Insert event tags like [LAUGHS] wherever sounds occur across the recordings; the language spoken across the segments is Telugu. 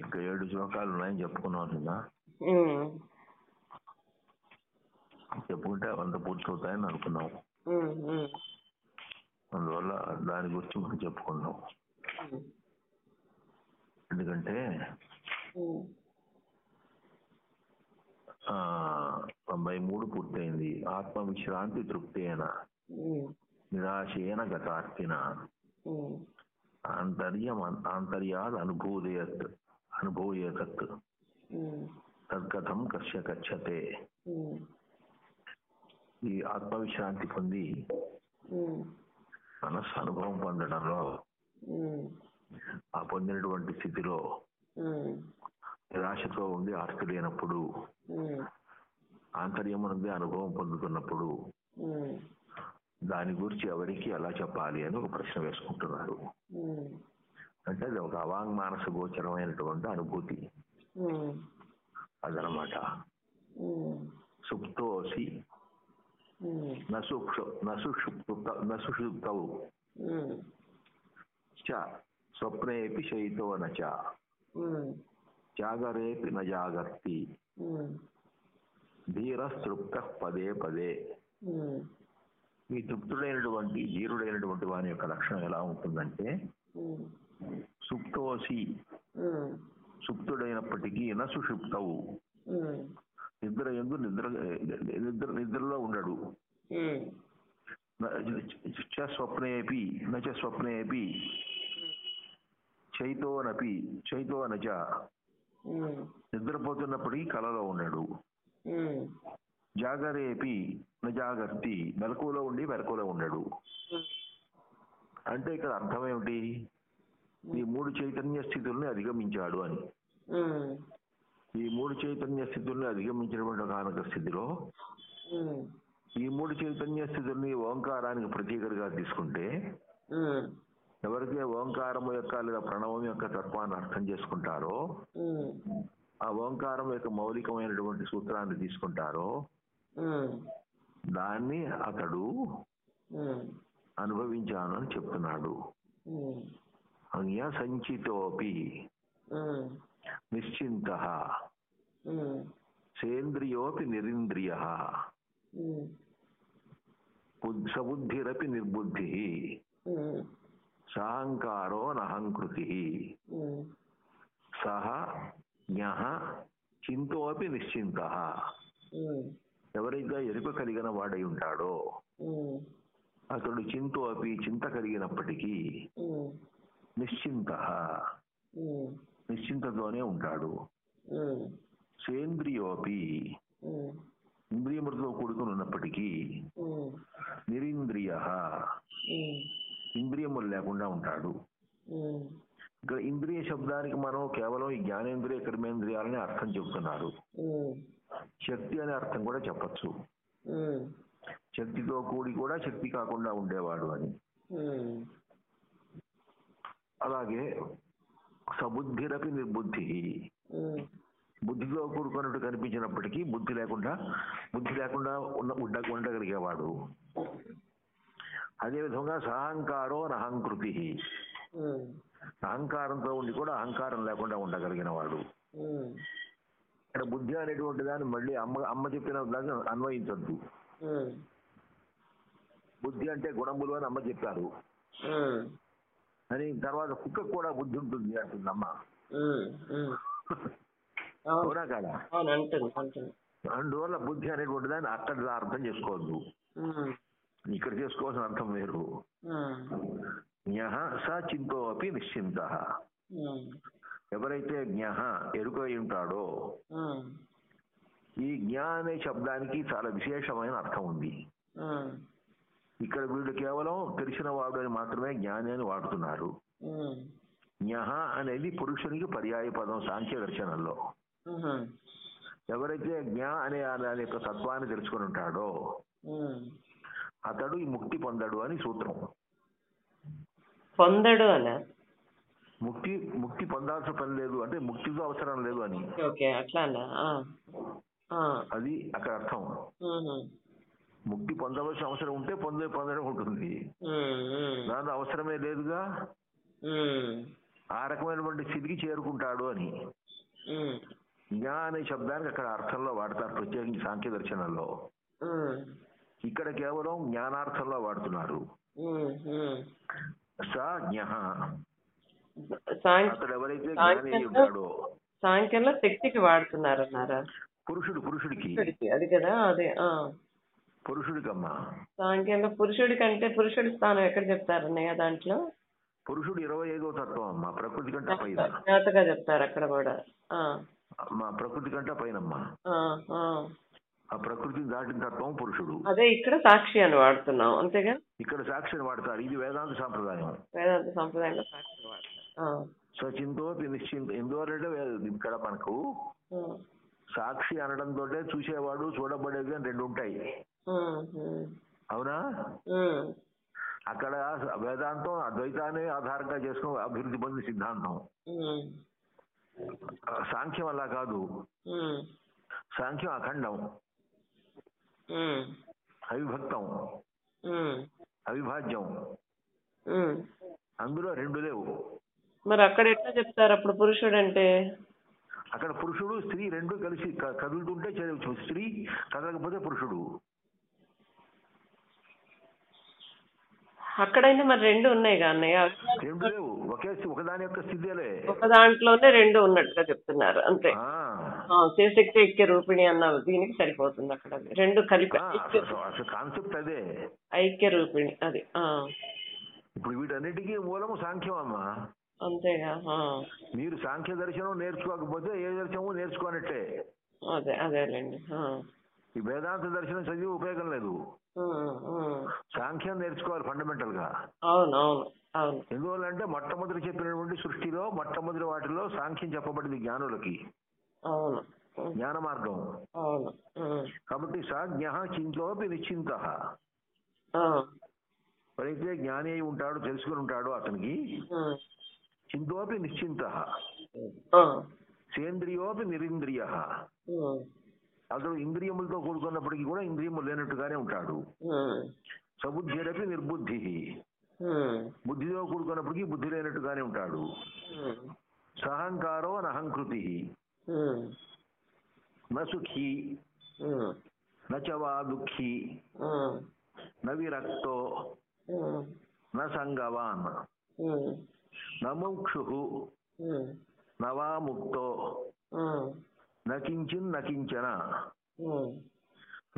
ఇంకా ఏడు శ్లోకాలు ఉన్నాయని చెప్పుకున్నాం కదా చెప్పుకుంటే వంద పూర్తవుతాయని అనుకున్నాం. అందువల్ల దాని గురించి మనం చెప్పుకున్నాం ఎందుకంటే తొంభై మూడు పూర్తయింది. ఆత్మ విశ్రాంతి తృప్తేన. ఉమ్, నిరాశేన గతార్తిన. ఉమ్, ఆంతర్యం ఆంతర్యాద్ అనుభూయత్ అనుభూయతత్. తద్గతం కశ్య గచ్చతే ఈ ఆత్మ విశ్రాంతి పొంది మనస్సు అనుభవం పొందడంలో ఆ పొందినటువంటి స్థితిలో నిరాశతో ఉండి ఆస్తి లేనప్పుడు ఉమ్, ఆంతర్యం నుండి అనుభవం పొందుతున్నప్పుడు దాని గురించి ఎవరికి ఎలా చెప్పాలి అని ఒక ప్రశ్న వేసుకుంటున్నారు. అంటే అది ఒక అవాంగ్మానస గోచరమైనటువంటి అనుభూతి. అదనమాట. సుప్తోసి. నసుషుప్తవు. చ స్వప్నేపి శయితో నచ. ఉమ్, జాగరేపి ఉమ్, ధీరస్తృప్త పదే పదే. ఈ తృప్తుడైనటువంటి ధీరుడైనటువంటి వాని యొక్క లక్షణం ఎలా ఉంటుందంటే సుప్తోసి. సుప్తుడైనప్పటికీ న సుషుప్తవు? ఉమ్, నిద్ర ఎందు నిద్ర నిద్ర నిద్రలో ఉండడు. చ స్వప్నేపి నచ స్వప్నేపి చైతోనపి చైతోనచ ఉమ్, నిద్రపోతున్నప్పటికీ కలలో ఉమ్, జాగరేపి న జాగర్తి మెలకువలో ఉండి మెలకువలో ఉండడు. అంటే ఇక్కడ అర్థం ఏమిటి? ఈ మూడు చైతన్య స్థితుల్ని అధిగమించాడు అని. ఈ మూడు చైతన్య స్థితుల్ని అధిగమించినటువంటి కానక స్థితిలో ఈ మూడు చైతన్య స్థితుల్ని ఓంకారానికి ప్రతీకలుగా తీసుకుంటే ఉమ్, ఎవరైతే ఓంకారం యొక్క లేదా ప్రణవం యొక్క తత్వాన్ని అర్థం చేసుకుంటారో ఆ ఓంకారం యొక్క మౌలికమైనటువంటి సూత్రాన్ని తీసుకుంటారో దాన్ని అతడు అనుభవించాను అని చెప్తున్నాడు. అన్య సంచితోపి నిశ్చింత సేంద్రియోపి నిరింద్రియ సబుద్ధిరపి నిర్బుద్ధి సహంకారో నహంకృతి సహ జ్ఞ చింతోపి నిశ్చింత ఎవరైతే ఎరుక కలిగిన వాడై ఉంటాడో అతడు చింతో అపి చింత కలిగినప్పటికీ నిశ్చింత. నిశ్చింతతోనే ఉంటాడు. సేంద్రియోపి. ఇంద్రియములతో కూడుకుని ఉన్నప్పటికీ నిరింద్రియ. ఇంద్రియములు లేకుండా ఉంటాడు. ఇక్కడ ఇంద్రియ శబ్దానికి మనం కేవలం ఈ జ్ఞానేంద్రియ కర్మేంద్రియాలని అర్థం చెబుతున్నారు. శక్తి అనే అర్థం కూడా చెప్పచ్చు. శక్తితో కూడి కూడా శక్తి కాకుండా ఉండేవాడు అని. అలాగే సబుద్ధిరపి నిర్బుద్ధి. బుద్ధితో కూడుకున్నట్టు కనిపించినప్పటికీ బుద్ధి లేకుండా బుద్ధి లేకుండా ఉన్న ఉండ ఉండగలిగేవాడు. అదేవిధంగా సహంకారో నహంకృతి. అహంకారంతో ఉండి కూడా అహంకారం లేకుండా ఉండగలిగిన వాడు ఇక్కడ బుద్ధి అనేటువంటి దాన్ని మళ్ళీ అమ్మ అమ్మ చెప్పిన దాన్ని అన్వయించద్దు. బుద్ధి అంటే గుణములు అని అమ్మ చెప్పారు. అని తర్వాత కుక్కకు కూడా బుద్ధి ఉంటుంది అంటుంది అమ్మ ఉమ్, ఉమ్. [LAUGHS] అవును. అవునా కాదా? అందువల్ల బుద్ధి అనేటువంటి దాన్ని అక్కడ అర్థం చేసుకోవద్దు. ఇక్కడ చేసుకోవాల్సిన అర్థం వేరు. ఉమ్, జ్ఞ స చింతో అపి నిశ్చింత. ఎవరైతే జ్ఞ ఎరుక అయి ఉంటాడో ఈ జ్ఞ అనే శబ్దానికి చాలా విశేషమైన అర్థం ఉంది. ఇక్కడ వీళ్ళు కేవలం తెలిసిన వాడు అని మాత్రమే జ్ఞాని అని వాడుతున్నారు. ఉమ్, జ్ఞ అనేది పురుషునికి పర్యాయ పదం సాంఖ్య దర్శనంలో. ఎవరైతే జ్ఞ అనే దాని యొక్క తత్వాన్ని తెలుసుకుని ఉంటాడో. అతడు ఈ ముక్తి పొందడు అని సూత్రం. పొందడు అన? ముక్తి ముక్తి పొందాల్సిన పని లేదు. అంటే ముక్తితో అవసరం లేదు అని. అది అక్కడ అర్థం. ముక్తి పొందవలసిన అవసరం ఉంటే పొందే పొందడం ఉంటుంది. దాని అవసరమే లేదుగా. ఆ రకమైనటువంటి స్థితికి చేరుకుంటాడు అని. జ్ఞా అనే శబ్దానికి అక్కడ అర్థంలో వాడతారు ప్రత్యేకించి సాంఖ్య దర్శనంలో. ఇక్కడ కేవలం జ్ఞానార్థంలో వాడుతున్నారు. సాంఖ్యంలో శక్తికి వాడుతున్నారన్నారా. పురుషుడు పురుషుడికి. అది కదా అదే పురుషుడికమ్మా. సాంఖ్యంలో పురుషుడి కంటే పురుషుడి స్థానం ఎక్కడ చెప్తారన్నయ్య దాంట్లో? పురుషుడు ఇరవై ఐదో తత్వం అమ్మా ప్రకృతి కంటే పైన. చెప్తారు అక్కడ కూడా. మా ప్రకృతి కంటే పైనమ్మా. ఆ, ప్రకృతిని దాటిన తత్వం పురుషుడు. అదే ఇక్కడ సాక్షి అని వాడుతున్నాం అంతేగా? ఇక్కడ సాక్షిని వాడతారు ఇది వేదాంత సాంప్రదాయం. వేదాంత సంప్రదాయంలో సాక్షి వాడతాం ఆ, సచింతోపి నిశ్చింత ఎందువలంటే వే- ఇక్కడ మనకు సాక్షి అనడంతో చూసేవాడు చూడబడేది అని రెండు ఉంటాయి. అవునా? అక్కడ వేదాంతం అద్వైతాన్ని ఆధారంగా చేసుకుని అభివృద్ధి పొందిన సిద్ధాంతం. సాంఖ్యం అలా కాదు. సాంఖ్యం అఖండం. అవిభక్తం. అవిభాజ్యం. అందులో రెండు లేవు. మరి అక్కడ ఎట్లా చెప్తారు అప్పుడు పురుషుడు అంటే? అక్కడ పురుషుడు స్త్రీ రెండు కలిసి కదులుతుంటే స్త్రీ కదలకపోతే పురుషుడు. అక్కడైనా మరి రెండు ఉన్నాయి అన్నయ్య? రెండు లేవు. ఒకే ఒకదాని యొక్క స్థితిలే. ఒక దాంట్లోనే రెండు ఉన్నట్టుగా చెప్తున్నారు. అంతే. శివశక్తి ఐక్య రూపిణి అన్న దీనికి సరిపోతుంది అక్కడ. రెండు కలిపి కాన్సెప్ట్ అదే. ఐక్య రూపిణి అది ఆ. ఇప్పుడు వీటన్నిటికీ మూలము సాంఖ్యం అమ్మా. అంతేగా ఆ, మీరు సాంఖ్య దర్శనం నేర్చుకోకపోతే ఏ దర్శనము నేర్చుకోనట్టే అదే అదేలేండి ఈ వేదాంత దర్శనం చదివి ఉపయోగం లేదు. సాంఖ్యం నేర్చుకోవాలి ఫండమెంటల్గా ఎందువల్లంటే మొట్టమొదటి చెప్పినటువంటి సృష్టిలో మొట్టమొదటి వాటిలో సాంఖ్యం చెప్పబడింది జ్ఞానులకి. జ్ఞాన మార్గం. కాబట్టి సా జ్ఞ చింతోపి నిశ్చింత. ఎవరైతే జ్ఞాని అయి ఉంటాడో తెలుసుకుని ఉంటాడో అతనికి చింతోపి నిశ్చింత. సేంద్రియోపి నిరింద్రియ. అతడు ఇంద్రియములతో కూడుకున్నప్పటికీ కూడా ఇంద్రియములు లేనట్టుగానే ఉంటాడు. సబుద్ధిరపి నిర్బుద్ధి. బుద్ధితో కూడుకున్నప్పటికీ బుద్ధి లేనట్టుగానే ఉంటాడు. సహంకారో నహంకృతి ఉమ్, న సుఖీ. ఉమ్, నచవా దుఃఖీ. ఉమ్, న విరక్తో. ఉమ్, న సంగవాన్. ఉమ్, న ముక్షు ఉమ్, నవా ముక్తో ఉమ్, న కించిన్ న కించన ఉమ్,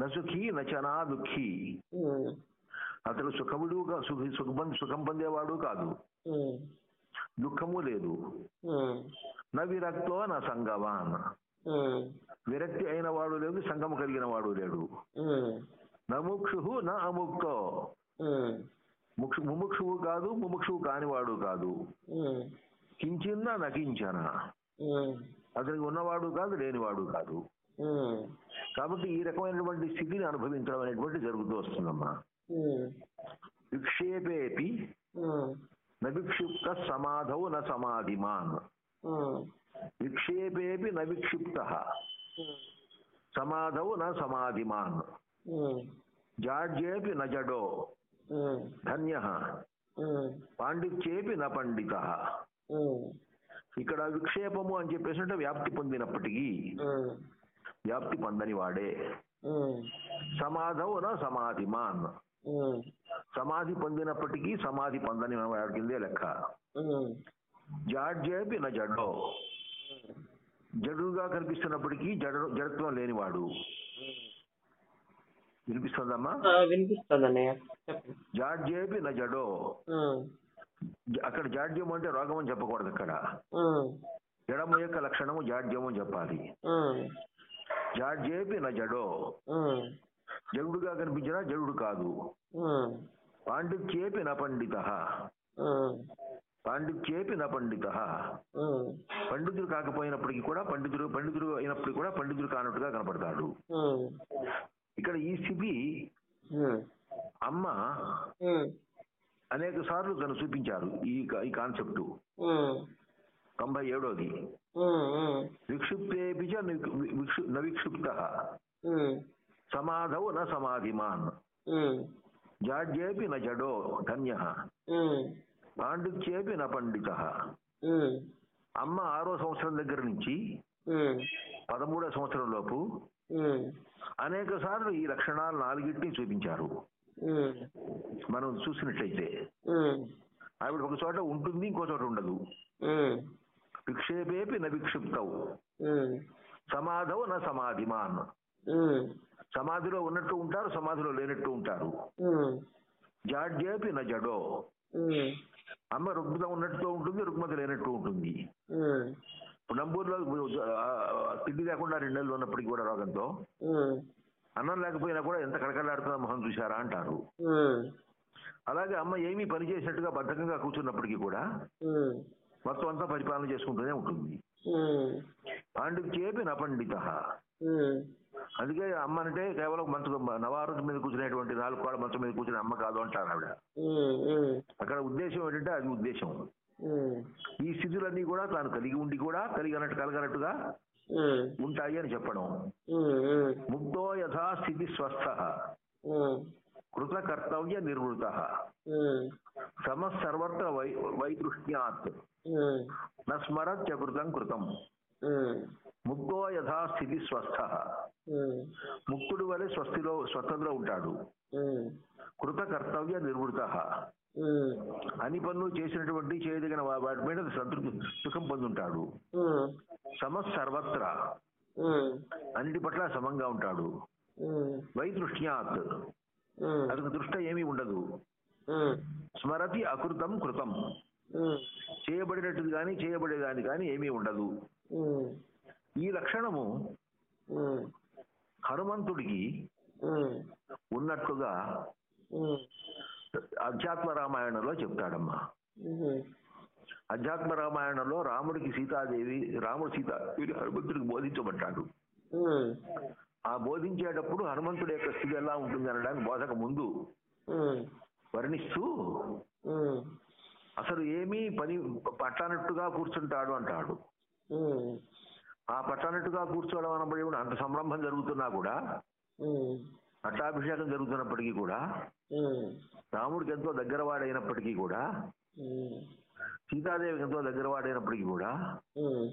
న సుఖీ నచనా దుఃఖీ అతడు సుఖముడు సుఖ సుఖం పొందేవాడు కాదు. దుఃఖము లేదు. న విరక్తో నా సంగవాన్ విరక్తి అయిన వాడు లేదు సంగము కలిగిన వాడు లేడు. నముక్షు నా అముక్తో. ముక్షు ముముక్షువు కాదు ముముక్షువు కానివాడు కాదు. కించిన్న నకించన? అతనికి ఉన్నవాడు కాదు లేనివాడు కాదు. కాబట్టి ఈ రకమైనటువంటి స్థితిని అనుభవించడం అనేటువంటి జరుగుతూ వస్తుందమ్మా. విక్షేపేపి నవిక్షిప్త సమాధౌ న సమాధిమాన్. విక్షేపేపి న విక్షిప్త సమాధౌ న సమాధిమాన్. జాడ్యేపి న జడో. ఉమ్, ధన్య. పాండిత్యేపి న పండిత. ఇక్కడ విక్షేపము అని చెప్పేసి అంటే వ్యాప్తి పొందినప్పటికీ వ్యాప్తి పొందని వాడే. ఉమ్, సమాధౌ న సమాధిమాన్. ఉమ్, సమాధి పొందినప్పటికీ సమాధి పొందని వాడి కిందే లెక్క. ఉమ్, జాడ్యేపి న జడో. జడుగా కనిపిస్తున్నప్పటికీ జడ జడత్వం లేనివాడు. వినిపిస్తుందమ్మా? వినిపిస్తుంది జాడ్యేపి న జడో. అక్కడ జాడ్యం అంటే రోగం అని చెప్పకూడదు అక్కడ జడము యొక్క లక్షణము జాడ్యము అని చెప్పాలి. జాడ్యేపి న జడో. ఉమ్, జడుడుగా కనిపించినా జడుడు కాదు. పాండిత్యేపి న పండిత. పాండిత్యేపి న పండిత. పండితుడు కాకపోయినప్పటికీ కూడా పండితుడు పండితుడు అయినప్పటికీ కూడా పండితుడు కానట్టుగా కనపడతాడు. ఇక్కడ ఈ స్థితి అమ్మ అనేక సార్లు తను చూపించారు ఈ కాన్సెప్ట్. తొంభై ఏడోది. విక్షిప్తేపి విక్షిప్త ఉమ్, సమాధౌ న సమాధిమాన్. జాడ్యేపి న జడో ధన్య. పాండిత్యేపి న పండిత. అమ్మ ఆరో సంవత్సరం దగ్గర నుంచి పదమూడో సంవత్సరం లోపు అనేక సార్లు ఈ లక్షణాలు నాలుగింటిని చూపించారు. మనం చూసినట్లయితే ఉమ్, ఆవిడ ఒక చోట ఉంటుంది ఇంకో చోట ఉండదు ఉమ్, విక్షేపేపి న విక్షిప్తవు ఉమ్, సమాధవు నా సమాధిమాన్ ఉమ్, సమాధిలో ఉన్నట్టు ఉంటారు సమాధిలో లేనట్టు ఉంటారు ఉమ్, జాడ్యేపి న జడో ఉమ్, అమ్మ రుగ్మత ఉన్నట్టు ఉంటుంది రుగ్మత లేనట్టు ఉంటుంది ఉమ్, ఇప్పుడు నంబూరులో ఆ, తిండి లేకుండా రెండు నెలలు కూడా ఉమ్, అన్నం లేకపోయినా కూడా ఎంత కడకలాడుతున్నా మొహం చూశారా అంటారు. అలాగే అమ్మ ఏమీ పని చేసినట్టుగా బద్ధకంగా కూర్చున్నప్పటికీ కూడా మొత్తం అంతా పరిపాలన చేసుకుంటూనే ఉంటుంది. పాండిత్యేపి నపండిత ఉమ్, అందుకే అమ్మ అంటే కేవలం మంచు నవారు మీద కూర్చునేటువంటి నాలుగు కోళ్ళ మంచం మీద కూర్చునే అమ్మ కాదు అంటారు ఆవిడ. అక్కడ ఉద్దేశం ఏంటంటే అది ఉద్దేశం. ఈ స్థితులన్నీ కూడా తాను కలిగి ఉండి కూడా కలిగినట్టు కలగనట్టుగా ఉంటాయి అని చెప్పడం. ముక్తో యథా స్థితి స్వస్థ. కృత కర్తవ్య నిర్వృత. ఉమ్, సమ సర్వత్ర వై వైదృష్ట్యాత్. ఉమ్, న స్మరత్య కృతం కృతం. ముక్తో యథా స్థితి స్వస్థ. ముక్తుడు వలె స్వస్తిలో స్వస్థతలో ఉంటాడు. కృత కర్తవ్య నిర్వృత. అన్ని పనులు చేసినటువంటి చేయదగిన వాటి మీద సంతృప్తి సుఖం పొందుంటాడు. సమ సర్వత్ర. అన్నిటి పట్ల సమంగా ఉంటాడు. ఉమ్, వైదృష్ట్యాత్ ఉమ్, అతనికి దృష్ట ఏమీ ఉండదు. స్మరతి అకృతం కృతం. ఉమ్, చేయబడినట్టుది కానీ చేయబడేదాని కానీ ఏమీ ఉండదు. ఈ లక్షణము హనుమంతుడికి ఉన్నట్లుగా ఉమ్, అధ్యాత్మ రామాయణంలో చెప్తాడమ్మా. అధ్యాత్మ రామాయణంలో రాముడికి సీతాదేవి రాముడు సీతాదేవి హనుమంతుడికి బోధించబడ్డాడు. ఆ బోధించేటప్పుడు హనుమంతుడి యొక్క స్థితి ఎలా ఉంటుంది అనడానికి బోధక ముందు వర్ణిస్తూ అసలు ఏమీ పని పట్టనట్టుగా కూర్చుంటాడు అంటాడు. ఆ పట్టనట్టుగా కూర్చోవడం అనబడి కూడా అంత సంరంభం జరుగుతున్నా కూడా పట్టాభిషేకం జరుగుతున్నప్పటికీ కూడా రాముడికి ఎంతో దగ్గరవాడైనప్పటికీ కూడా ఉమ్, సీతాదేవికి ఎంతో దగ్గరవాడైనప్పటికీ కూడా ఉమ్,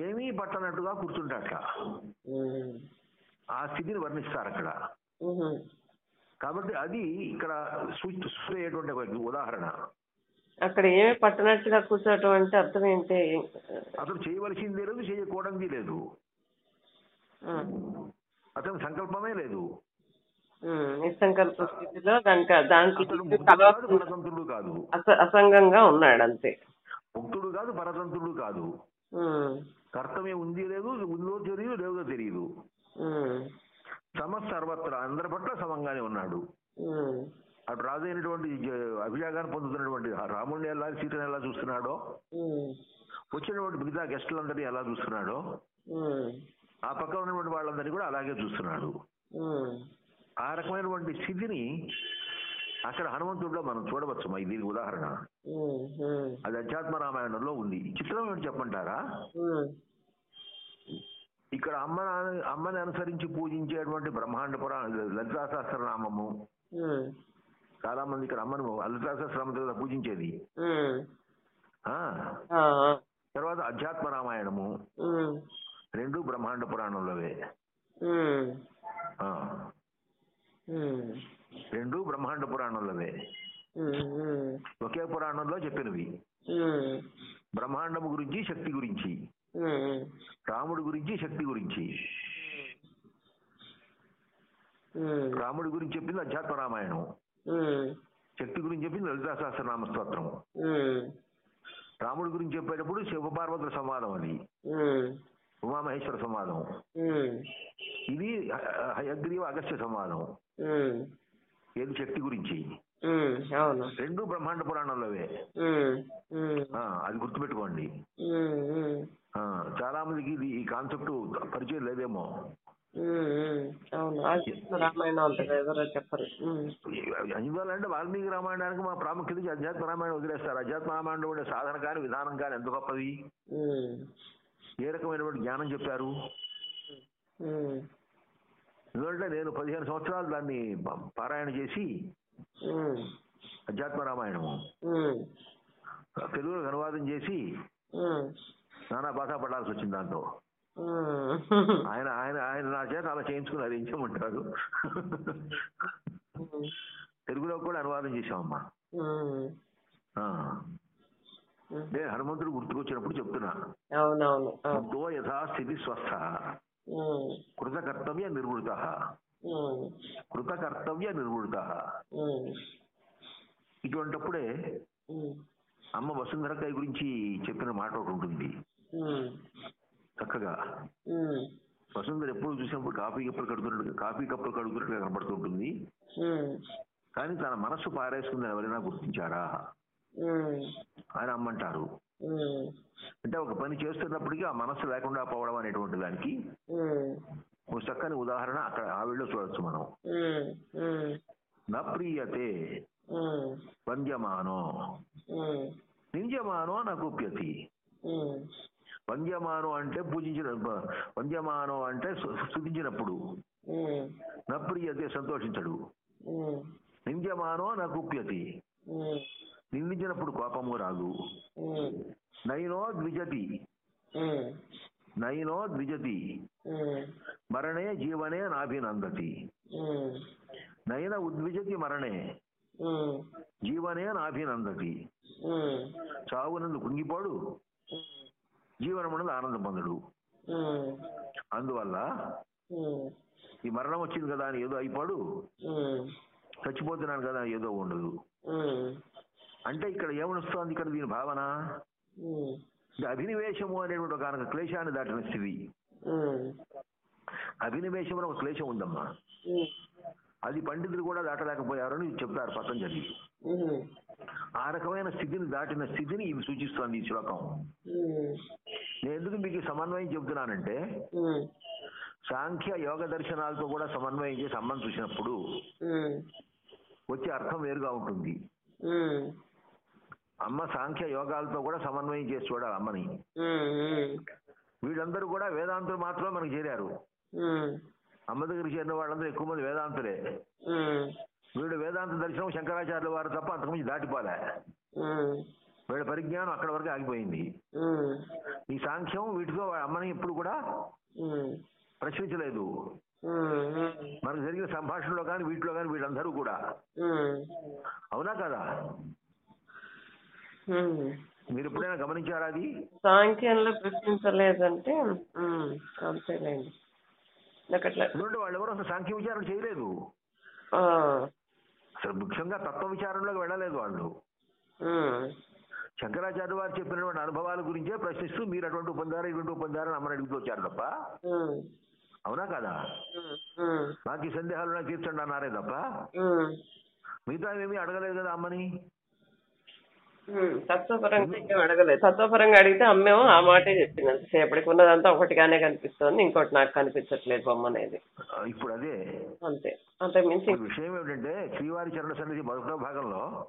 ఏమీ పట్టనట్టుగా కూర్చుంటాట ఆ స్థితిని వర్ణిస్తారు అక్కడ. కాబట్టి అది ఇక్కడ సూచించేటువంటి ఒక ఉదాహరణ. అక్కడ ఏమి పట్టనట్టుగా కూర్చోవటం అంటే అర్థం ఏంటి? అతను చేయవలసింది లేదు చేయకూడనిది లేదు. అతని సంకల్పమే లేదు. నిస్సంకల్ప స్థితిలో కాదు పరతంత్రుడు కాదు. అస- అసంగంగా ఉన్నాడు అంతే ముక్తుడు కాదు పరతంత్రుడు కాదు. కర్తవ్యం ఉంది లేదు ఉందో తెలియదు లేదో తెలియదు. సమ సర్వత్ర అందరి పట్ల సమంగానే ఉన్నాడు. అటు రాజైనటువంటి అభిషేకాన్ని పొందుతున్నటువంటి రాముడిని ఎలా సీతను ఎలా చూస్తున్నాడో? వచ్చినటువంటి మిగతా గెస్టులందరినీ ఎలా చూస్తున్నాడో? ఆ పక్క ఉన్నటువంటి వాళ్ళందరినీ కూడా అలాగే చూస్తున్నాడు. ఆ రకమైనటువంటి స్థితిని అక్కడ హనుమంతుడిలో మనం చూడవచ్చు మా దీనికి ఉదాహరణ అది అధ్యాత్మ రామాయణంలో ఉంది. చిత్రం ఏంటి చెప్పంటారా ఇక్కడ అమ్మ అమ్మని అనుసరించి పూజించేటువంటి బ్రహ్మాండ పురాణ లలితా సహస్రనామము చాలా మంది ఇక్కడ అమ్మను లలితా సహస్రనామంతో పూజించేది. తర్వాత అధ్యాత్మ రామాయణము ఉమ్, రెండు బ్రహ్మాండ పురాణంలోవే ఉమ్, ఆ, ఉమ్, రెండు బ్రహ్మాండ పురాణంలోవే ఉమ్, ఉమ్, ఒకే పురాణంలో చెప్పినవి ఉమ్, బ్రహ్మాండము గురించి శక్తి గురించి ఉమ్, రాముడి గురించి శక్తి గురించి ఉమ్, రాముడి గురించి చెప్పింది అధ్యాత్మ రామాయణం ఉమ్, శక్తి గురించి చెప్పింది లలితా సహస్రనామ స్తోత్రం ఉమ్, రాముడి గురించి చెప్పేటప్పుడు శివపార్వతుల సంవాదం అది ఉమ్, ఉమామహేశ్వర సంవాదం ఉమ్, ఇది హ- హయగ్రీవ అగస్త్య సంవాదం ఉమ్, ఏది శక్తి గురించి ఉమ్, అవును రెండు బ్రహ్మాండ పురాణంలోవే ఉమ్, ఉమ్, ఆ, అది గుర్తుపెట్టుకోండి ఉమ్, ఉమ్, ఆ, చాలా మందికి ఇది ఈ కాన్సెప్ట్ పరిచయం లేదేమో ఉమ్, ఉమ్, అవును ఆధ్యాత్మ రామాయణం అంతగా ఎవరో చెప్పరు. ఎందువల్లంటే వాల్మీకి రామాయణానికి మా ప్రాముఖ్యత అధ్యాత్మ రామాయణం వదిలేస్తారు. అధ్యాత్మ రామాయణంలో ఉండే సాధన కానీ విధానం కానీ ఎంత గొప్పది? ఏ రకమైనటువంటి జ్ఞానం చెప్పారు? ఎందుకంటే నేను పదిహేను సంవత్సరాలు దాన్ని పారాయణ చేసి అధ్యాత్మ రామాయణము. తెలుగులోకి అనువాదం చేసి నానా బాధ పడాల్సి వచ్చింది దాంతో. ఆయన ఆయన ఆయన నా చేత అలా చేయించుకుని అది ఎంచమంటారు ఉమ్, తెలుగులో కూడా అనువాదం. ఉమ్. నేను హనుమంతుడు గుర్తుకొచ్చినప్పుడు చెప్తున్నా. అవునవును యథాస్థితి స్వస్థ. కృతకర్తవ్య నిర్వృత. కృతకర్తవ్య నిర్వృత. ఇటువంటప్పుడే అమ్మ వసుంధరకాయ గురించి చెప్పిన మాట ఒకటి ఉంటుంది. చక్కగా వసుంధర ఎప్పుడు చూసినప్పుడు కాఫీ కప్పులు కడుగుతున్నట్టు కాఫీ కప్పులు కడుగుతున్నట్టుగా కనబడుతుంటుంది. కానీ తన మనస్సు పారేసుకుందని ఎవరైనా గుర్తించారా? అని అమ్మంటారు అంటే ఒక పని చేస్తున్నప్పటికీ ఆ మనస్సు లేకుండా పోవడం అనేటువంటి దానికి ఒక చక్కని ఉదాహరణ అక్కడ ఆవిడలో చూడొచ్చు మనం. నా ప్రియతే వంద్యమానో. ఉమ్, నింద్యమానో నా కుప్యతి ఉమ్, వంద్యమానో అంటే పూజించిన వంద్యమానో అంటే స్తు- స్తుతించినప్పుడు ఉమ్, నా ప్రియతే సంతోషించడు. నింద్యమానో నా కుప్యతి ఉమ్, నిందించినప్పుడు కోపము రాదు. నైనో ద్విజతి. నైనో ద్విజతి. మరణే జీవనే నాభినందతి. నైన ఉద్విజతి మరణే. జీవనే నాభినందతి. చావునందు కుంగిపోడు. జీవనమునందు ఆనందం పొందడు. అందువల్ల ఈ మరణం వచ్చింది కదా అని ఏదో అయిపోడు. చచ్చిపోతున్నాను కదా ఏదో ఉండదు. అంటే ఇక్కడ ఏమనొస్తోంది ఇక్కడ దీని భావన? అభినివేశము అనేటువంటి ఒక క్లేశాన్ని దాటిన స్థితి. అభినివేశం ఒక క్లేశం ఉందమ్మా. అది పండితులు కూడా దాటలేకపోయారని చెప్తారు పతంజలి ఆ రకమైన స్థితిని దాటిన స్థితిని ఇది సూచిస్తోంది ఈ శ్లోకం. నేను ఎందుకు మీకు సమన్వయం చెబుతున్నానంటే సాంఖ్య యోగ దర్శనాలతో కూడా సమన్వయం చేసి అమ్మని చూసినప్పుడు వచ్చే అర్థం వేరుగా ఉంటుంది. అమ్మ సాంఖ్య యోగాలతో కూడా సమన్వయం చేసి చూడాలి అమ్మని. వీళ్ళందరూ కూడా వేదాంతులు మాత్రమే మనకు చేరారు. అమ్మ దగ్గరికి చేరిన వాళ్ళందరూ ఎక్కువ మంది వేదాంతులే. వీడు వేదాంత దర్శనం శంకరాచార్యుల వారు తప్ప అంతకుమించి దాటిపోలే. వీళ్ళ పరిజ్ఞానం అక్కడ వరకు ఆగిపోయింది. ఈ సాంఖ్యం వీటితో అమ్మని ఎప్పుడు కూడా ప్రశ్నించలేదు. మనకు జరిగిన సంభాషణలో కానీ వీటిలో కానీ వీళ్ళందరూ కూడా. అవునా కదా. మీరు ఎప్పుడైనా గమనించారా అది? సాంఖ్యంలో ప్రశ్నించలేదంటే అంతేలేండి. నాకు అట్లా ఎందుకంటే వాళ్ళు ఎవరు అసలు సాంఖ్య విచారణ చేయలేదు. అసలు ముఖ్యంగా తత్వ విచారణలోకి వెళ్ళలేదు వాళ్ళు. శంకరాచార్య వారు చెప్పినటువంటి అనుభవాల గురించే ప్రశ్నిస్తూ మీరు అటువంటి పొందారా ఇటువంటి పొందారా అని అమ్మని అడుగుతూ వచ్చారు తప్ప. అవునా కదా? నాకు ఈ సందేహాలు నాకు తీర్చండి అన్నారే తప్ప. మిగతా ఏమీ అడగలేదు కదా అమ్మని? తత్వపరంగా ఏం అడగలేదు. తత్వపరంగా అడిగితే అమ్మేమో ఆ మాటే చెప్పింది అంతసేపటికి ఉన్నదంతా ఒకటిగానే కనిపిస్తుంది. ఇంకోటి నాకు కనిపించట్లేదు బొమ్మ అనేది. ఇప్పుడు అదే. అంతే. అంతకు మించి విషయం ఏమిటంటే శ్రీవారి చరణ సన్నిధి మొదటి భాగంలో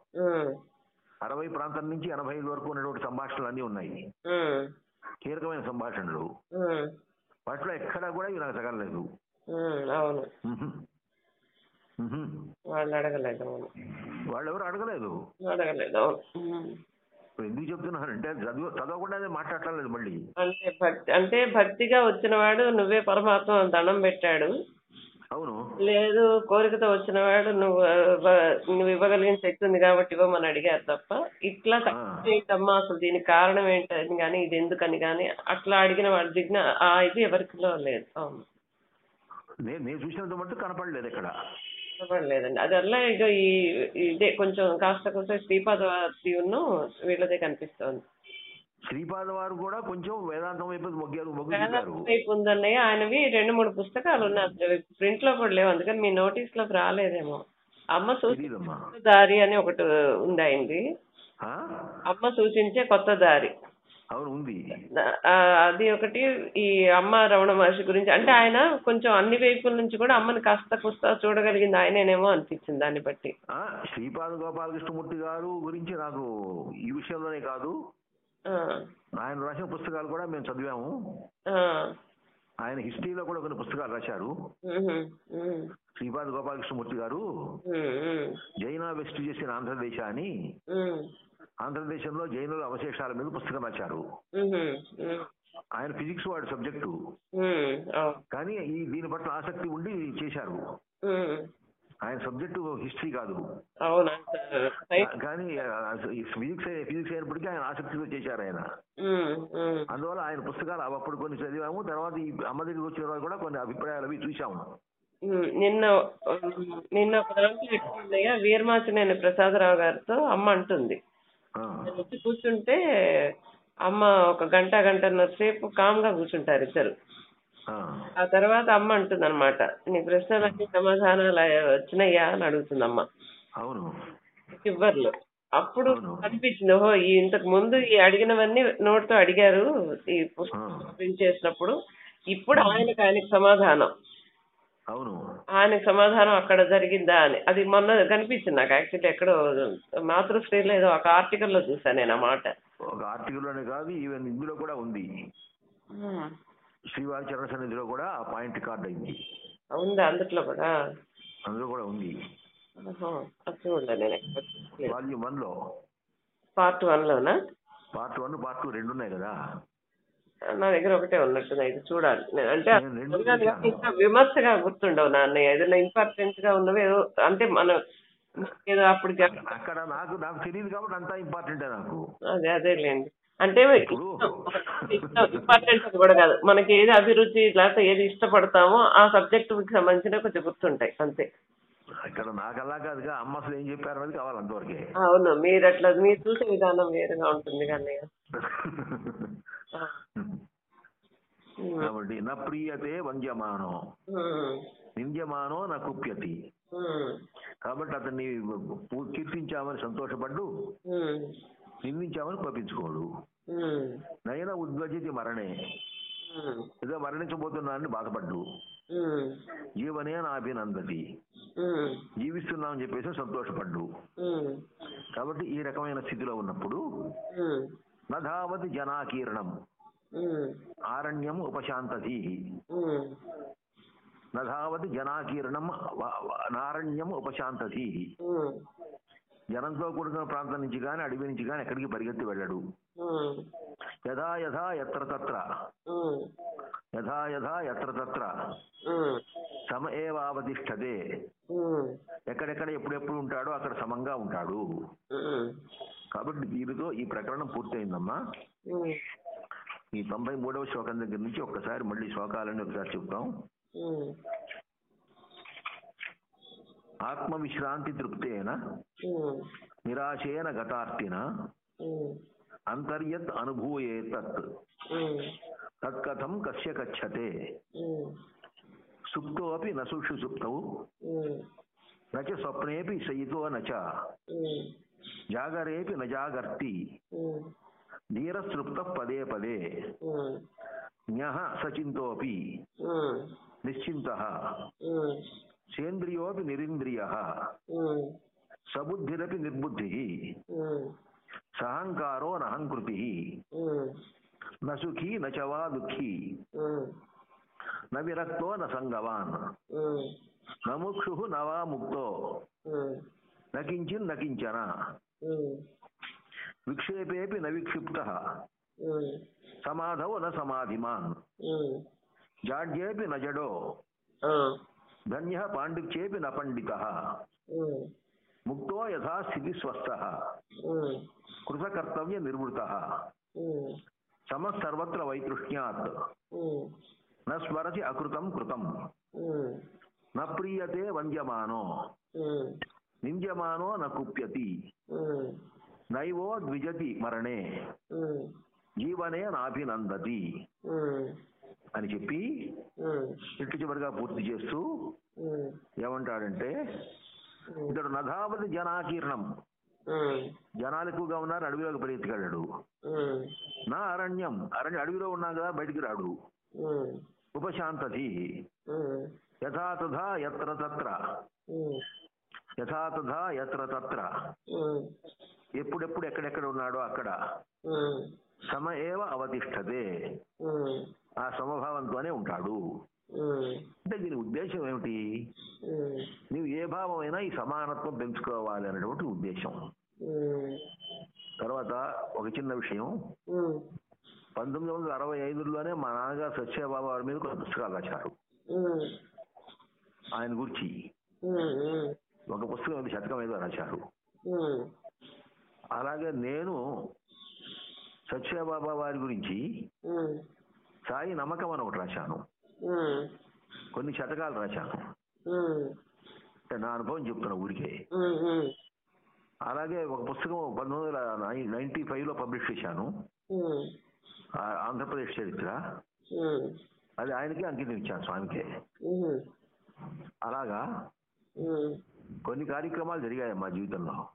అరవై ప్రాంతం నుంచి ఎనభై ఐదు వరకు ఉన్నటువంటి సంభాషణలు అన్నీ ఉన్నాయి. కీలకమైన సంభాషణలు. వాటిలో ఎక్కడా కూడా ఇవి నాకు తగలలేదు. అవును. వాళ్ళు అడగలేదు అవును. వాళ్ళు ఎవరు అడగలేదు. అడగలేదు అవును. ఉమ్. ఇప్పుడు ఎందుకు చెప్తున్నానంటే చదువు చదవకుండానే మాట్లాడటం లేదు మళ్ళీ. అంటే భక్తి అంటే భక్తిగా వచ్చిన వాడు నువ్వే పరమాత్మ దండం పెట్టాడు. అవును. లేదు కోరికతో వచ్చిన వాడు నువ్వు నువ్వు ఇవ్వగలిగిన శక్తి ఉంది కాబట్టి ఇవ్వమని అడిగారు తప్ప ఇట్లా ఏంటమ్మా అసలు? దీనికి కారణం ఏంటని కానీ ఇది ఎందుకని కానీ అట్లా అడిగిన వాడు దిగిన ఆ ఇది ఎవరికిలో లేదు. అవును. నేను నేను చూసినంత మట్టు కనపడలేదు ఇక్కడ లేదండి అదల్లా ఇక ఈ ఇదే కొంచెం కాస్త కొంచెం శ్రీపాద ఉన్న వీళ్ళదే కనిపిస్తోంది. శ్రీపాద వారు కూడా కొంచెం వేదాంతం వైపు మొగ్గారు మొగ్గు చూపారు. వేదాంతం వైపు ఉందన్నయ్య ఆయనవి రెండు మూడు పుస్తకాలు ఉన్నాయి ప్రింట్లో కూడా లేవు. అందుకని మీ నోటీస్లోకి రాలేదేమో. అమ్మ సూచించే దారి అని ఒకటి ఉంది అయింది? అమ్మ సూచించే కొత్త దారి. అవును ఉంది అది ఒకటి ఈ అమ్మ రమణ మహర్షి గురించి. అంటే ఆయన కొంచెం అన్ని వైపుల నుంచి కూడా అమ్మని కాస్త కుస్తా చూడగలిగింది ఆయనేనేమో అనిపించింది దాన్ని బట్టి. ఆ, శ్రీపాద గోపాలకృష్ణమూర్తి గారు గురించి నాకు ఈ విషయంలోనే కాదు. ఆయన రాసిన పుస్తకాలు కూడా మేము చదివాము. ఆయన హిస్టరీలో కూడా కొన్ని పుస్తకాలు రాశారు. శ్రీపాద గోపాలకృష్ణమూర్తి గారు జైనా వెస్ట్ చేసిన ఆంధ్రదేశ అని ఆంధ్రదేశంలో జైనుల అవశేషాల మీద పుస్తకం రాశారు. ఆయన ఫిజిక్స్ వాడి సబ్జెక్టు. కానీ ఈ దీని పట్ల ఆసక్తి ఉండి చేశారు. ఆయన సబ్జెక్టు హిస్టరీ కాదు. కానీ ఫిజిక్స్ ఫిజిక్స్ అయినప్పటికీ ఆయన ఆసక్తితో చేశారు ఆయన. అందువల్ల ఆయన పుస్తకాలు అప్పుడు కొన్ని చదివాము తర్వాత ఈ అమ్మ దగ్గరికి వచ్చిన తర్వాత కూడా కొన్ని అభిప్రాయాలు అవి చూసాము నిన్న నిన్న ఒక దాంట్లో వీరమాచినేని ప్రసాదరావు గారితో అమ్మ అంటుంది. వచ్చి కూర్చుంటే అమ్మ ఒక గంట గంటన్నర సేపు కామ్గా కూర్చుంటారు ఇద్దరు. ఆ, తర్వాత అమ్మ అంటుంది అనమాట నీ ప్రశ్నలన్నీ సమాధానాలు వచ్చినాయా? అని అడుగుతుంది అమ్మ అవును. చివర్లో అప్పుడు. అనిపించింది ఓహో ఈ ఇంతకు ముందు ఈ అడిగినవన్నీ నోటితో అడిగారు ఈ పుస్తకం చేసినప్పుడు. ఇప్పుడు ఆయనకు ఆయనకు సమాధానం. అవును. ఆయనకు సమాధానం అక్కడ జరిగిందా అని. అది మొన్న కనిపించింది నాకు యాక్చువల్లీ ఎక్కడో మాతృశ్రీలో ఏదో ఒక ఆర్టికల్లో చూసాను నేను ఆ మాట. ఒక ఆర్టికల్లోనే కాదు ఈవెన్ ఇందులో కూడా ఉంది. శ్రీవారి చరణ సన్నిధిలో కూడా ఆ పాయింట్ రికార్డ్ అయింది. ఉందా అందుట్లో కూడా? అందులో కూడా ఉంది. నేను వాల్యూమ్ వన్లో పార్ట్ వన్ లోనా పార్ట్ వన్ పార్ట్ టూ రెండు ఉన్నాయి కదా. నా దగ్గర ఒకటే ఉన్నట్టుంది. ఇది చూడాలి. నేను అంటే. ఇంకా విమర్శగా గుర్తుండవు నాన్న. ఏదైనా ఇంపార్టెంట్గా ఉన్నవి ఏదో అంటే మన ఏదో అప్పుడు అక్కడ నాకు నాకు తెలియదు కాబట్టి అంతా ఇంపార్టెంటే నాకు. అదే అదేలేండి. అంటే ఇంపార్టెంట్ కూడా కాదు. మనకి ఏది అభిరుచి లేకపోతే ఏది ఇష్టపడతామో ఆ సబ్జెక్ట్కి సంబంధించిన కొంచెం గుర్తుంటాయి. అంతే. ఇక్కడ నాకల్లా కాదుగా. అమ్మ అసలు ఏం చెప్పారు అనేది కావాలి అంతవరకే. అవును. మీరు అట్లా మీరు చూసే విధానం వేరుగా ఉంటుంది కానీ. [LAUGHS] కాబట్టి నా ప్రియతే వంద్యమానో. నింద్యమానో నా కుప్యతి. కాబట్టి అతన్ని కీర్తించామని సంతోషపడ్డు. నిందించామని కోపించుకోడు. నయన ఉద్వజితి మరణే. ఏదో మరణించబోతున్నానని బాధపడ్డు. జీవనే నాభినందతి ఉమ్. జీవిస్తున్నామని చెప్పేసి సంతోషపడ్డు. కాబట్టి ఈ రకమైన స్థితిలో ఉన్నప్పుడు ఉమ్. నధావతి జనాకీర్ణం. ఆరణ్యం ఉపశాంతతి ఉమ్. నధావతి జనాకీర్ణం నారణ్యం ఉపశాంతతి. జనంతో కూడుకున్న ప్రాంతం నుంచి కానీ అడవి నుంచి కానీ ఎక్కడికి పరిగెత్తి వెళ్ళడు. యథా యథా ఎత్ర తత్ర. యథా యథా ఎత్ర తత్ర. సమ ఏవావతిష్టతే ఉమ్. ఎక్కడెక్కడ ఎప్పుడెప్పుడు ఉంటాడో అక్కడ సమంగా ఉంటాడు. కాబట్టి దీనితో ఈ ప్రకరణం పూర్తయిందమ్మా. ఈ తొంభై మూడవ శ్లోకం దగ్గర నుంచి ఒక్కసారి మళ్ళీ శ్లోకాలని ఒకసారి చెప్తాం. ఆత్మవిశ్రాంతి తృప్తేన. నిరాశేన గతార్తిన ఉమ్. అంతర్యత్ అనుభూయేతత్ ఉమ్. తత్కథం కస్య కచ్చతే ఉమ్. సుప్తోపి న సుషుసుప్తౌ ఉమ్. నచ స్వప్నేపి శయితో నచ ఉమ్. జాగరేపి న జాగర్తి ఉమ్. ధీరస్తృప్త పదే పదే ఉమ్. జ్ఞః సచింతోపి ఉమ్. నిశ్చింత ఉమ్. సేంద్రియోపి నిరింద్రియ ఉమ్. సబుద్ధిరపి నిర్బుద్ధి ఉమ్. సహంకారో నహంకృతి ఉమ్. న సుఖీ న చ వా దుఃఖీ ఉమ్. న విరక్తో న సంగవాన్ ఉమ్. న ముక్షు న వా ముక్తో ఉమ్. న కించిన్ న కించన ఉమ్. విక్షేపేపి న విక్షిప్త. సమాధౌ న సమాధిమాన్ ఉమ్. జాడ్యేపి న జడో ఆ. ధన్య పాండిత్యేపి న పండిత. ముక్తో యథా స్థితి స్వస్థ. కృతకర్తవ్య నిర్వృత ఉమ్. సమసర్వత్ర వైతృష్ణ్యాత్ ఉమ్. న స్మరతి అకృతం కృతం ఉమ్. న ప్రీయతే వంద్యమానో. నింద్యమానో న కుప్యతి ఉమ్. నైవో ద్విజతి మరణే. జీవనే నాభినందతి. అని చెప్పి. ఇటు చివరిగా పూర్తి చేస్తూ. ఏమంటాడంటే. ఇతడు నధావతి జనాకీర్ణం. జనాలు ఎక్కువగా ఉన్నారు అడవిలోకి పరిగెత్తుకెళ్ళాడు. నా అరణ్యం అరణ్య అడవిలో ఉన్నా కదా బయటికి రాడు. ఉపశాంతతి. యథాతథా ఎత్ర తత్ర. యథాతథా ఎత్ర తత్ర. ఎప్పుడెప్పుడు ఎక్కడెక్కడ ఉన్నాడో అక్కడ. సమ ఏవ అవతిష్టతే. ఆ సమభావంతోనే ఉంటాడు. అంటే దీని ఉద్దేశం ఏమిటి? ఉమ్. నీవు ఏ భావమైనా ఈ సమానత్వం పెంచుకోవాలి అనేటువంటి ఉద్దేశం. తర్వాత ఒక చిన్న విషయం. పంతొమ్మిది వందల అరవై ఐదులోనే మా నాన్నగారు సత్యబాబా వారి మీద కొన్ని పుస్తకాలు రాశారు. ఆయన గురించి. ఒక పుస్తకం మీద శతకం ఏదో రాశారు. అలాగే నేను సత్యబాబా వారి గురించి సాయి నమ్మకం అని ఒకటి రాశాను. కొన్ని శతకాలు రాశాను అంటే నా అనుభవం చెప్తున్నా ఊరికే. అలాగే ఒక పుస్తకం పంతొమ్మిది వందల నైన్టీ ఫైవ్లో పబ్లిష్ చేశాను. ఆంధ్రప్రదేశ్ చరిత్ర. అది ఆయనకే అంకితం ఇచ్చాను స్వామికే. అలాగా? కొన్ని కార్యక్రమాలు జరిగాయి మా జీవితంలో.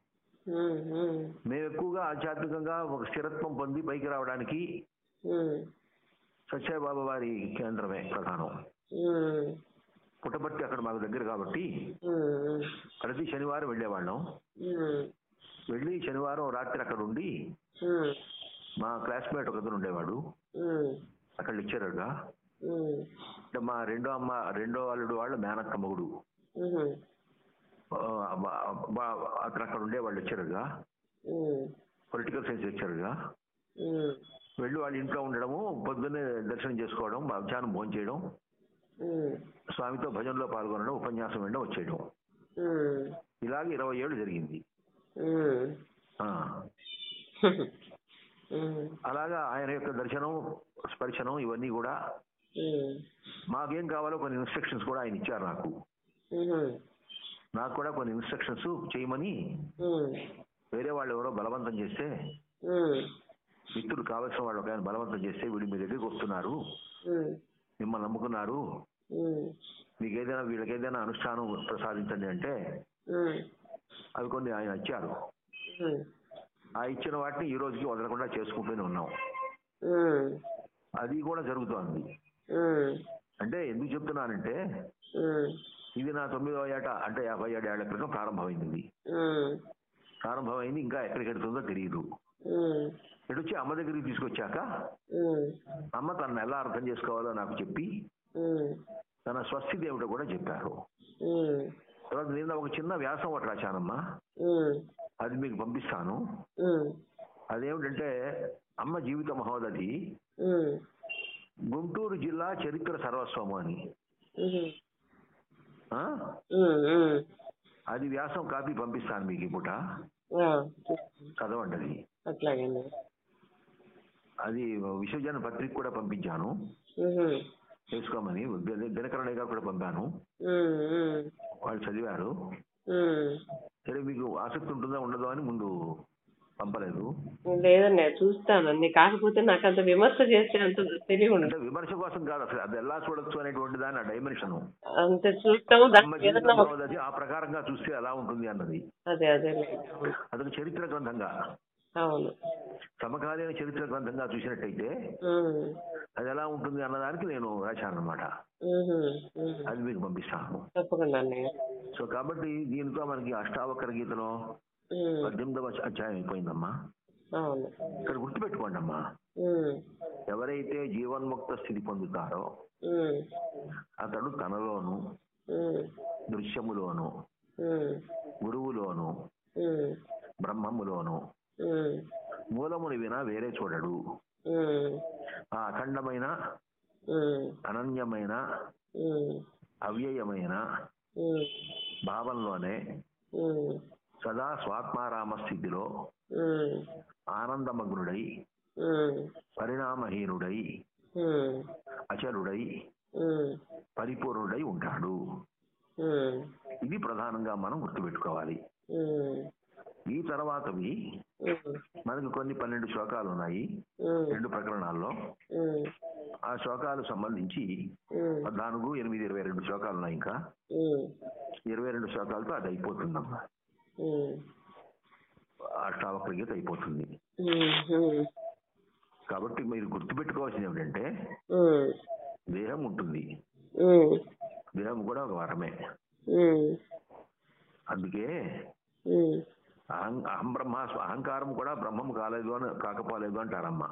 మేము ఎక్కువగా ఆధ్యాత్మికంగా ఒక స్థిరత్వం పొంది పైకి రావడానికి సత్యబాబా వారి కేంద్రమే ప్రధానం. పుట్టపర్తి అక్కడ మాకు దగ్గర కాబట్టి ప్రతి శనివారం వెళ్ళేవాళ్ళం. వెళ్ళి శనివారం రాత్రి అక్కడ ఉండి మా క్లాస్మేట్ ఒకతను ఉండేవాడు. అక్కడ లెక్చరర్గా మా రెండో అమ్మ రెండో అల్లుడు వాళ్ళ మేనక్క మొగుడు. అతను అక్కడ ఉండేవాళ్ళు లెక్చరర్గా పొలిటికల్ సైన్స్ లెక్చరర్గా వెళ్ళి వాళ్ళ ఇంట్లో ఉండడము పొద్దున్నే దర్శనం చేసుకోవడం మధ్యాహ్నం భోజనం చేయడం స్వామితో భజనలో పాల్గొనడం ఉపన్యాసం వినడం వచ్చేయడం. ఇలాగ ఇరవై ఏళ్ళు జరిగింది. [LAUGHS] అలాగా ఆయన యొక్క దర్శనం స్పర్శనం ఇవన్నీ కూడా మాకేం కావాలో కొన్ని ఇన్స్ట్రక్షన్స్ కూడా ఆయన ఇచ్చారు నాకు. నాకు కూడా కొన్ని ఇన్స్ట్రక్షన్స్ చేయమని వేరే వాళ్ళు ఎవరో బలవంతం చేస్తే మిత్రుడు కావాల్సిన వాళ్ళు ఒక ఆయన బలవంతం చేస్తే వీళ్ళు మీ దగ్గరికి వస్తున్నారు. మిమ్మల్ని నమ్ముకున్నారు. మీకు ఏదైనా వీళ్ళకి ఏదైనా అనుష్ఠానం ప్రసాదించండి అంటే అవి కొన్ని ఆయన ఇచ్చారు. ఆ ఇచ్చిన వాటిని ఈ రోజుకి వదలకుండా చేసుకుంటూనే ఉన్నాం. అది కూడా జరుగుతోంది. అంటే ఎందుకు చెప్తున్నానంటే ఇది నా తొమ్మిదవ ఏట అంటే యాభై ఏడు ఏళ్ళ క్రితం ప్రారంభమైంది. ప్రారంభమైంది ఇంకా ఎక్కడికి వెళ్తుందో తెలియదు వచ్చి అమ్మ దగ్గరికి తీసుకొచ్చాక అమ్మ తనను ఎలా అర్థం చేసుకోవాలో నాకు చెప్పి తన స్వస్థితి ఏమిటో కూడా చెప్పారు. తర్వాత నిన్న ఒక చిన్న వ్యాసం ఒకటి రాశానమ్మా. అది మీకు పంపిస్తాను. అదేమిటంటే అమ్మ జీవిత మహోదది గుంటూరు జిల్లా చరిత్ర సర్వస్వము అని. అది వ్యాసం కాపీ పంపిస్తాను మీకు ఆ, చదవండి అది. అది విశ్వజన పత్రిక కూడా పంపించాను. తెలుసుకోమని. దిన- దినకరణ గారు కూడా పంపాను. వాళ్ళు చదివారు. సరే మీకు ఆసక్తి ఉంటుందో ఉండదో అని ముందు పంపలేదు. లేదండి చూస్తానండి కాకపోతే నాకు అంత విమర్శ చేసే అంత ఉండదు విమర్శ కోసం కాదు అసలు అది ఎలా చూడొచ్చు అనేటువంటి దాని డైమెన్షన్. అంత చూస్తాము ఆ ప్రకారంగా చూస్తే ఎలా ఉంటుంది అన్నది. అదే అదే. అదొక చరిత్ర గ్రంథంగా. అవును. సమకాలీన చరిత్ర గ్రంథంగా చూసినట్టయితే అది ఎలా ఉంటుంది అన్నదానికి నేను రాశాను అనమాట. అది మీకు పంపిస్తాను. తప్పకుండా సో కాబట్టి దీంతో మనకి అష్టావకర గీతలో పద్దెనిమిదవ అధ్యాయం అయిపోయిందమ్మా. ఇక్కడ గుర్తుపెట్టుకోండి అమ్మా ఎవరైతే జీవన్ముక్త స్థితి పొందుతారో అతడు తనలోను దృశ్యములోను గురువులోను బ్రహ్మములోను మూలముని వినా వేరే చూడడు. ఆ అఖండమైన అనన్యమైన అవ్యయమైన భావంలోనే సదా స్వాత్మారామ స్థితిలో ఆనందమగ్నుడై పరిణామహీనుడై ఉమ్, పరిపూర్ణుడై ఉంటాడు. ఇది ప్రధానంగా మనం గుర్తుపెట్టుకోవాలి. ఈ తర్వాతవి మనకు కొన్ని పన్నెండు శ్లోకాలు ఉన్నాయి రెండు ప్రకరణాల్లో. ఆ శ్లోకాలు సంబంధించి పద్నాలుగు ఎనిమిది ఇరవై రెండు శ్లోకాలు ఉన్నాయి ఇంకా ఇరవై రెండు శ్లోకాలతో అది అయిపోతుందమ్మా. అష్టావక్ర గీత అయిపోతుంది. కాబట్టి మీరు గుర్తుపెట్టుకోవాల్సింది ఏమిటంటే దేహం ఉంటుంది. దేహం కూడా ఒక వరమే. అందుకే అహం అహం బ్రహ్మ అహంకారం కూడా బ్రహ్మం కాలేదు అని కాకపోలేదు అంటారమ్మా.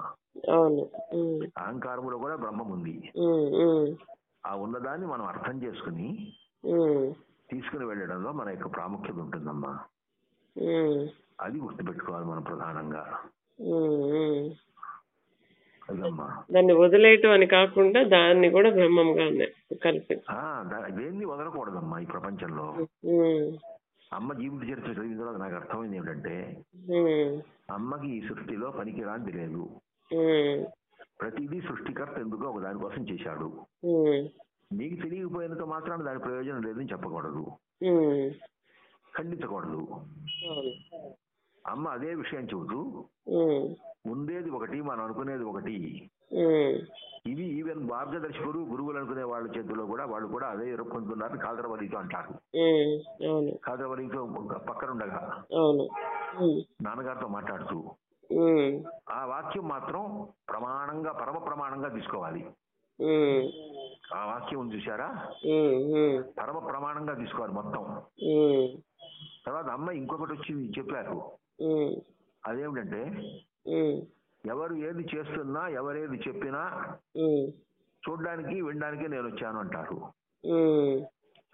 అహంకారంలో కూడా బ్రహ్మం ఉంది ఆ ఉన్నదాన్ని మనం అర్థం చేసుకుని తీసుకుని వెళ్ళడంలో మన యొక్క ప్రాముఖ్యత ఉంటుందమ్మా. అది గుర్తుపెట్టుకోవాలి మనం ప్రధానంగా. దాన్ని వదిలేయటం అని కాకుండా దాన్ని కూడా బ్రహ్మంగానే కలిపి. దేన్ని వదలకూడదమ్మా ఈ ప్రపంచంలో. అమ్మ జీవిత చరిత్ర చదివిన తర్వాత నాకు అర్థమైంది ఏమిటంటే అమ్మకి ఈ సృష్టిలో పనికిరాంది లేదు ప్రతిదీ సృష్టికర్త ఎందుకో ఒక దానికోసం చేశాడు. నీకు తెలియకపోయినంత మాత్రాన దాని ప్రయోజనం లేదని చెప్పకూడదు. ఖండించకూడదు. అమ్మ అదే విషయం చెబుతూ ఉమ్, ఉండేది ఒకటి మనం అనుకునేది ఒకటి. ఇవి ఈవెన్ మార్గదర్శకులు గురువులు అనుకునే వాళ్ళ చేతిలో కూడా వాళ్ళు కూడా అదే ఎరుపుకుంటున్నారు కాదరవలితో అంటారు. కాదరవలితో అవును. ఉమ్, నాన్నగారితో మాట్లాడుతూ ఆ వాక్యం మాత్రం ప్రమాణంగా పరమ ప్రమాణంగా తీసుకోవాలి. ఆ వాక్యం ఉంది చూసారా పరమ ప్రమాణంగా తీసుకోవాలి మొత్తం. తర్వాత అమ్మ ఇంకొకటి వచ్చి చెప్పారు. అదేమిటంటే ఎవరు ఏది చేస్తున్నా ఎవరేది చెప్పినా చూడడానికి వినడానికి నేను వచ్చాను అంటారు.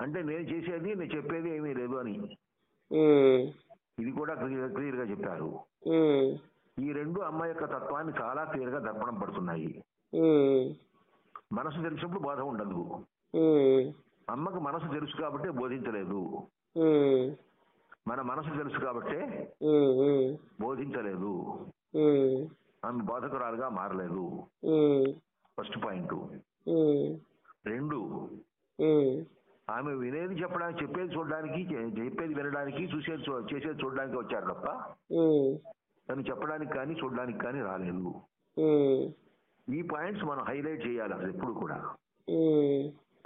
అంటే నేను చేసేది నేను చెప్పేది ఏమీ లేదు అని. ఇది కూడా క్లియర్గా చెప్పారు. ఈ రెండు అమ్మ యొక్క తత్వాన్ని చాలా క్లియర్గా దర్పణం పడుతున్నాయి. మనసు తెలిసినప్పుడు బోధ ఉండదు. అమ్మకు మనసు తెలుసు కాబట్టే బోధించలేదు. మన మనసు తెలుసు కాబట్టే బోధించలేదు. ఆమె బోధకురాలుగా మారలేదు. First point. రెండు ఆమె వినేది చెప్పడానికి చెప్పేది చూడడానికి చెప్పేది వినడానికి చూసేది చేసేది చూడడానికి వచ్చారు తప్ప తను చెప్పడానికి కానీ చూడడానికి కానీ రాలేదు. ఈ పాయింట్స్ మనం హైలైట్ చేయాలి అసలు ఎప్పుడు కూడా.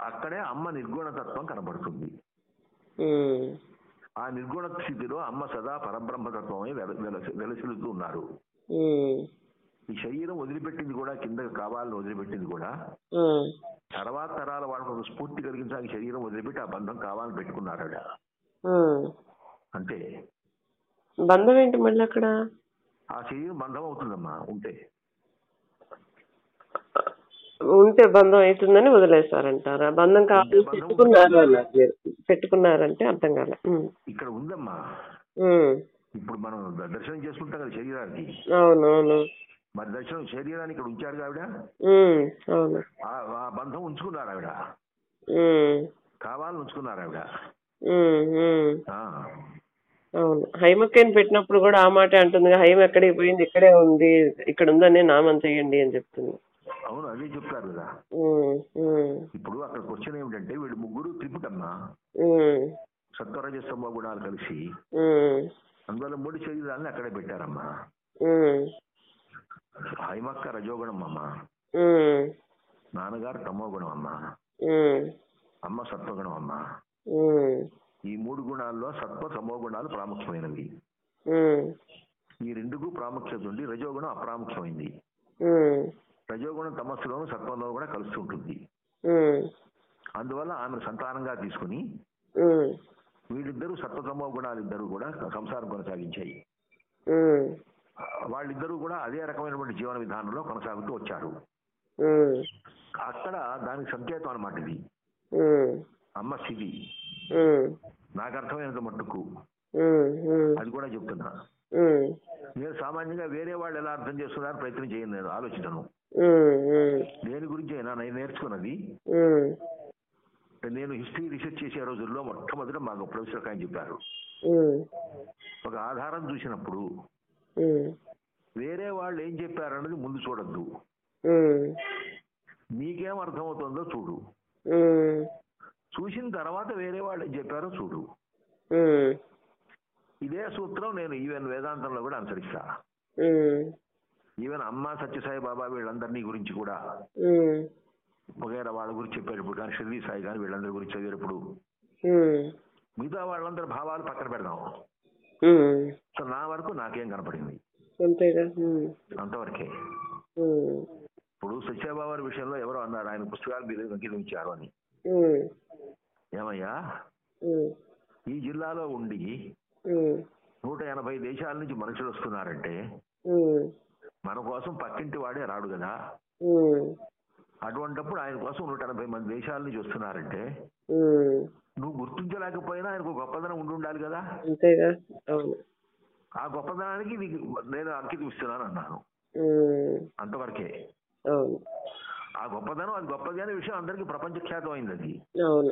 అక్కడే అమ్మ నిర్గుణతత్వం కనబడుతుంది. ఆ నిర్గుణ స్థితిలో అమ్మ సదా పరబ్రహ్మతత్వమే వెల- వెలసి- వెలసిల్లుతూ ఉన్నారు. ఈ శరీరం వదిలిపెట్టింది కూడా కింద కావాలని వదిలిపెట్టింది కూడా తర్వాత తరాల వాళ్ళకు ఒక స్ఫూర్తి కలిగించడానికి శరీరం వదిలిపెట్టి ఆ బంధం కావాలని పెట్టుకున్నారు. అంటే బంధం ఏంటి మళ్ళీ అక్కడ? ఆ శరీరం బంధం అవుతుందమ్మా ఉంటే. ఉంటే బంధం అవుతుందని వదిలేస్తారంటారా బంధం కావాలి పెట్టుకున్నారు అన్నారు పెట్టుకున్నారంటే అర్థం కాల. ఇక్కడ ఉందమ్మా. ఇప్పుడు మనం దర్శనం చేసుకుంటాం కదా శరీరానికి. అవును అవును మరి దర్శనం శరీరాన్ని ఇక్కడ ఉంచాడు ఆవిడ ఆ బంధం ఉంచుకున్నారు ఆవిడ. కావాలని ఉంచుకున్నారు ఆవిడ. అవును. హైమక్కని పెట్టినప్పుడు కూడా ఆ మాట అంటుంది హైమ ఎక్కడికి పోయింది? ఇక్కడే ఉంది. ఇక్కడ ఉందని నామం చేయండి అని చెప్తుంది. అవును అదే చెప్తారు కదా. ఇప్పుడు అక్కడ క్వశ్చన్ ఏమిటంటే వీళ్ళు ముగ్గురు త్రిపుటమ్మా. ఉమ్, సత్వరజస్తమ గుణాలు కలిసి అందువల్ల మూడు శరీరాలను అక్కడే పెట్టారమ్మా. ఉమ్, హైమక్క రజోగుణం అమ్మ. నాన్నగారు తమో గుణం అమ్మ. అమ్మ సత్వగుణం అమ్మ. ఈ మూడు గుణాల్లో సత్వ తమో గుణాలు ప్రాముఖ్యమైనవి. ఈ రెండుకు ప్రాముఖ్యత ఉండి రజోగుణం అప్రాముఖ్యమైంది. రజోగుణం తమస్సులోను సత్వంలో కూడా కలుస్తుంటుంది అందువల్ల ఆమెను సంతానంగా తీసుకుని వీళ్ళిద్దరూ సత్వతమో గుణాలిద్దరూ కూడా సంసారం కొనసాగించాయి. వాళ్ళిద్దరూ కూడా అదే రకమైనటువంటి జీవన విధానంలో కొనసాగుతూ వచ్చారు. అక్కడ దానికి సంకేతం అన్నమాట ఇది. అమ్మ స్థితి ఉమ్, నాకు అర్థమైనంత మట్టుకు. అది కూడా చెప్తున్నా. నేను సామాన్యంగా వేరే వాళ్ళు ఎలా అర్థం చేస్తున్నారు ప్రయత్నం చేయను నేను ఉమ్, దేని గురించి అయినా నేను నేర్చుకున్నది. నేను హిస్టరీ రీసెర్చ్ చేసే రోజుల్లో మొట్టమొదట మాకు ప్రొఫెసర్ చెప్పారు. ఒక ఆధారం చూసినప్పుడు వేరే వాళ్ళు ఏం చెప్పారన్నది ముందు చూడొద్దు. నీకేం అర్థమవుతుందో చూడు. చూసిన తర్వాత వేరే వాళ్ళు ఏం చెప్పారో చూడు. ఇదే సూత్రం నేను ఈవెన్ వేదాంతంలో కూడా అనుసరిస్తా. ఈవెన్ అమ్మ సత్యసాయి బాబా వీళ్ళందరినీ గురించి కూడా. వగైరా వాళ్ళ గురించి చెప్పేటప్పుడు కానీ షిర్డీ సాయి కానీ వీళ్ళందరి గురించి చదివేటప్పుడు మిగతా వాళ్ళందరి భావాలు పక్కన పెడదాం. సో నా వరకు నాకేం కనపడింది. అంతేగా? అంతవరకే. ఇప్పుడు సత్యబాబా విషయంలో ఎవరో అన్నారు ఆయన పుస్తకాలు మీరు అంకితం ఇచ్చారు అని. ఏమయ్యా? ఈ జిల్లాలో ఉండి నూట ఎనభై దేశాల నుంచి మనుషులు వస్తున్నారంటే మన కోసం పక్కింటి వాడే రాడు కదా. అటువంటప్పుడు ఆయన కోసం నూట ఎనభై మంది దేశాల నుంచి వస్తున్నారంటే నువ్వు గుర్తించలేకపోయినా ఆయనకు గొప్పదనం ఉండి ఉండాలి కదా? అంతేగా అవును. ఆ గొప్పదనానికి నీకు నేను అంకితం ఇస్తున్నాను అన్నాను. అంతవరకే. అవును. ఆ గొప్పదనం అది గొప్పది అనే విషయం అందరికీ ప్రపంచఖ్యాతం అయింది అది. అవును.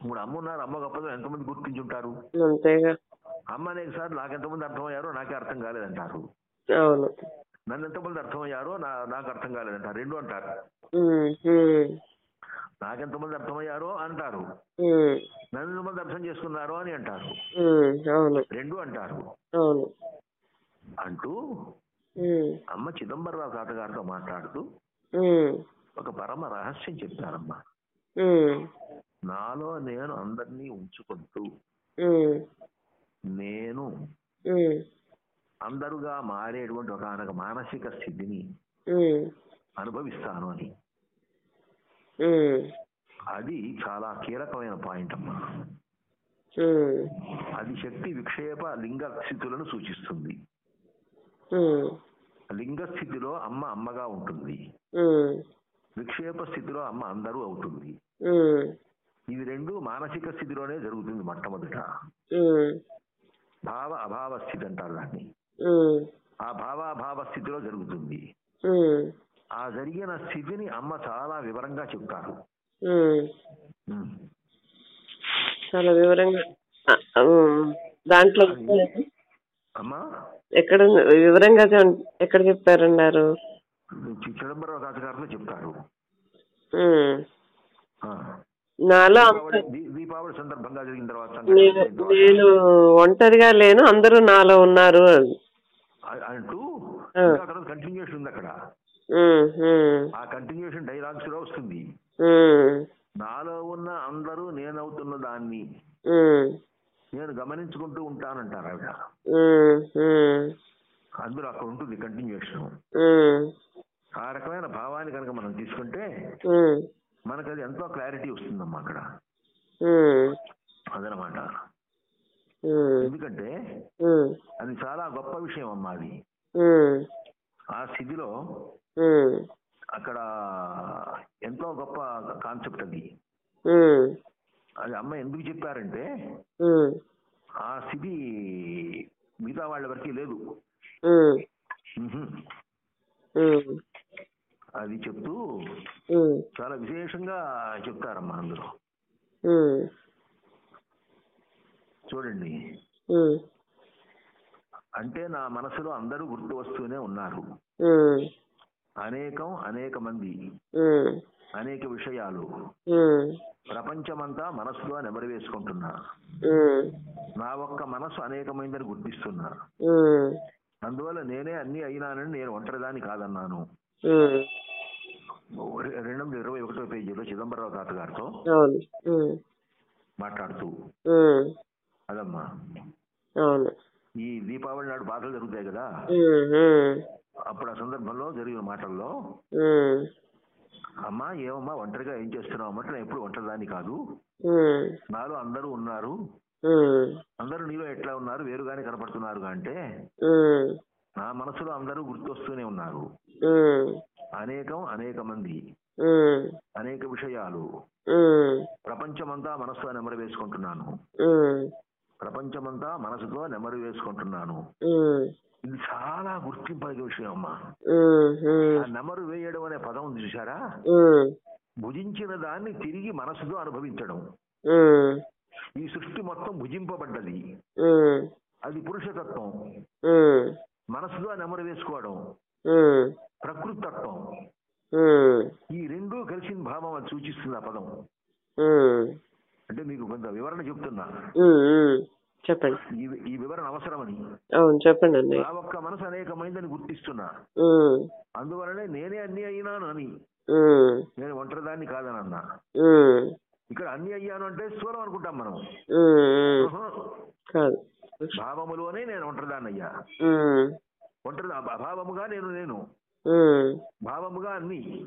ఇప్పుడు అమ్మ ఉన్నారు అమ్మ గొప్పదనం ఎంతమంది గుర్తించుంటారు? అంతేగా అమ్మ సార్లు నాకు ఎంతమంది అర్థమయ్యారో నాకే అర్థం కాలేదంటారు. అవును. నన్ను ఎంతమంది అర్థమయ్యారో నా నాకు అర్థం కాలేదంటారు. రెండు అంటారు. నాకెంతమంది అర్థమయ్యారో అంటారు. నన్ను ఎంతమంది అర్థం చేసుకున్నారో అని అంటారు. రెండు అంటారు. అంటూ అమ్మ చిదంబరరావు తాతగారితో మాట్లాడుతూ ఒక పరమ రహస్యం చెప్పారమ్మా ఉమ్, నాలో నేను అందరినీ ఉంచుకుంటూ నేను అందరుగా మారేటువంటి ఒక మానసిక స్థితిని అనుభవిస్తాను అని. అది చాలా కీలకమైన పాయింట్ అమ్మా. అది శక్తి విక్షేప లింగ స్థితులను సూచిస్తుంది. లింగ స్థితిలో అమ్మ అమ్మగా ఉంటుంది. విక్షేప స్థితిలో అమ్మ అందరూ అవుతుంది. ఇవి రెండు మానసిక స్థితిలోనే జరుగుతుంది మొట్టమొదట. భావ అభావ స్థితి అంటారు దాన్ని. ఆ భావాభావ స్థితిలో జరుగుతుంది. ఆ జరిగిన స్థితిని అమ్మ చాలా వివరంగా చెప్తారు. చాలా వివరంగా. దాంట్లో అమ్మా? ఎక్కడ? వివరంగా ఎక్కడ చెప్పారన్నారు? చి- చిదంబరం తాతగారిలో చెప్తారు. ఉమ్. ఆ. నాలో దీపావళి సందర్భంగా జరిగిన తర్వాత నేను ఒంటరిగా లేను అందరూ నాలో ఉన్నారు. అంటూ కంటిన్యూషన్ ఉంది అక్కడ. ఆ కంటిన్యూషన్ డైలాగ్స్లో వస్తుంది. నాలో ఉన్న అందరూ నేనవుతున్న దాన్ని నేను గమనించుకుంటూ ఉంటానంటారు ఆవిడ. అందులో అక్కడ ఉంటుంది కంటిన్యూషన్ ఆ రకమైన భావాన్ని కనుక మనం తీసుకుంటే మనకు అది ఎంతో క్లారిటీ వస్తుందమ్మా అక్కడ. అదనమాట. ఎందుకంటే అది చాలా గొప్ప విషయం అమ్మా అది. ఆ స్థితిలో అక్కడ ఎంతో గొప్ప కాన్సెప్ట్ అది. అది అమ్మ ఎందుకు చెప్పారంటే ఆ స్థితి మిగతా వాళ్ళ వరకు లేదు. అది చెప్తూ చాలా విశేషంగా చెప్తారమ్మా ఉమ్, చూడండి. అంటే నా మనసులో అందరూ గుర్తు వస్తూనే ఉన్నారు అనేకం అనేక మంది. అనేక విషయాలు. ప్రపంచమంతా మనసులో నెమరు వేసుకుంటున్నా. నా ఒక్క మనసు అనేకమైందని గుర్తిస్తున్నా. అందువల్ల నేనే అన్ని అయినానని నేను ఒంటరిదాన్ని కాదన్నాను. రెండు వందల ఇరవై ఒకటో పేజీలో చిదంబరరావు తాత గారితో మాట్లాడుతూ. అదమ్మా. ఈ దీపావళి నాడు బాధలు జరుగుతాయి కదా? అప్పుడు ఆ సందర్భంలో జరిగిన మాటల్లో అమ్మా ఏమమ్మా ఒంటరిగా ఏం చేస్తున్నావు అమ్మంటే నేను ఎప్పుడు ఒంటరిదాన్ని కాదు. నాలో అందరూ ఉన్నారు. అందరూ నీలో ఎట్లా ఉన్నారు వేరుగానే కనపడుతున్నారు అంటే నా మనసులో అందరూ గుర్తొస్తూనే ఉన్నారు. అనేకం అనేక మంది అనేక విషయాలు. ప్రపంచమంతా మనసుతో నెమరు వేసుకుంటున్నాను. ఉమ్, ప్రపంచమంతా మనసుతో నెమరు వేసుకుంటున్నాను. ఇది చాలా గుర్తింపదగ్గ విషయం అమ్మా. నెమరు వేయడం అనే పదం ఉంది చూసారా భుజించిన దాన్ని తిరిగి మనసుతో అనుభవించడం. ఈ సృష్టి మొత్తం భుజింపబడ్డది. అది పురుషతత్వం. ఉమ్, మనసులో నెమరు వేసుకోవడం. ప్రకృతి తత్వం ఈ రెండూ కలిసిన భావం అది సూచిస్తుంది ఆ పదం. అంటే మీకు కొంత వివరణ చెప్తున్నా. చెప్పండి. ఈ వివరణ అవసరమని. అవును చెప్పండి అన్నయ్య. నా ఒక్క మనసు అనేకమైందని గుర్తిస్తున్నా. అందువలనే నేనే అన్ని అయినాను అని. నేను ఒంటరిదాన్ని కాదని అన్నా ఇక్కడ అన్ని అయ్యాను అంటే స్థూలం అనుకుంటాం మనం. కాదు. భావములోనే నేను ఒంటరిదాన్ని అయ్యా. ఒంటరి అభావముగా నేను నేను. భావముగా అన్ని.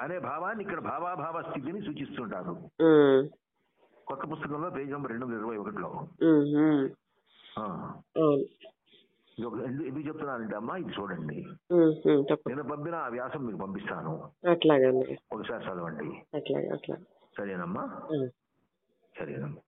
అనే భావాన్ని ఇక్కడ భావాభావ స్థితిని సూచిస్తుంటారు. ఉమ్, కొత్త పుస్తకంలో పేజ్ నెంబర్ రెండు వందల ఇరవై ఒకటిలో. ఎందు- ఎందుకు చెప్తున్నానంటే అమ్మా ఇది చూడండి. నేను పంపిన ఆ వ్యాసం మీకు పంపిస్తాను. ఒకసారి చదవండి. సరేనమ్మా. సరేనమ్మా.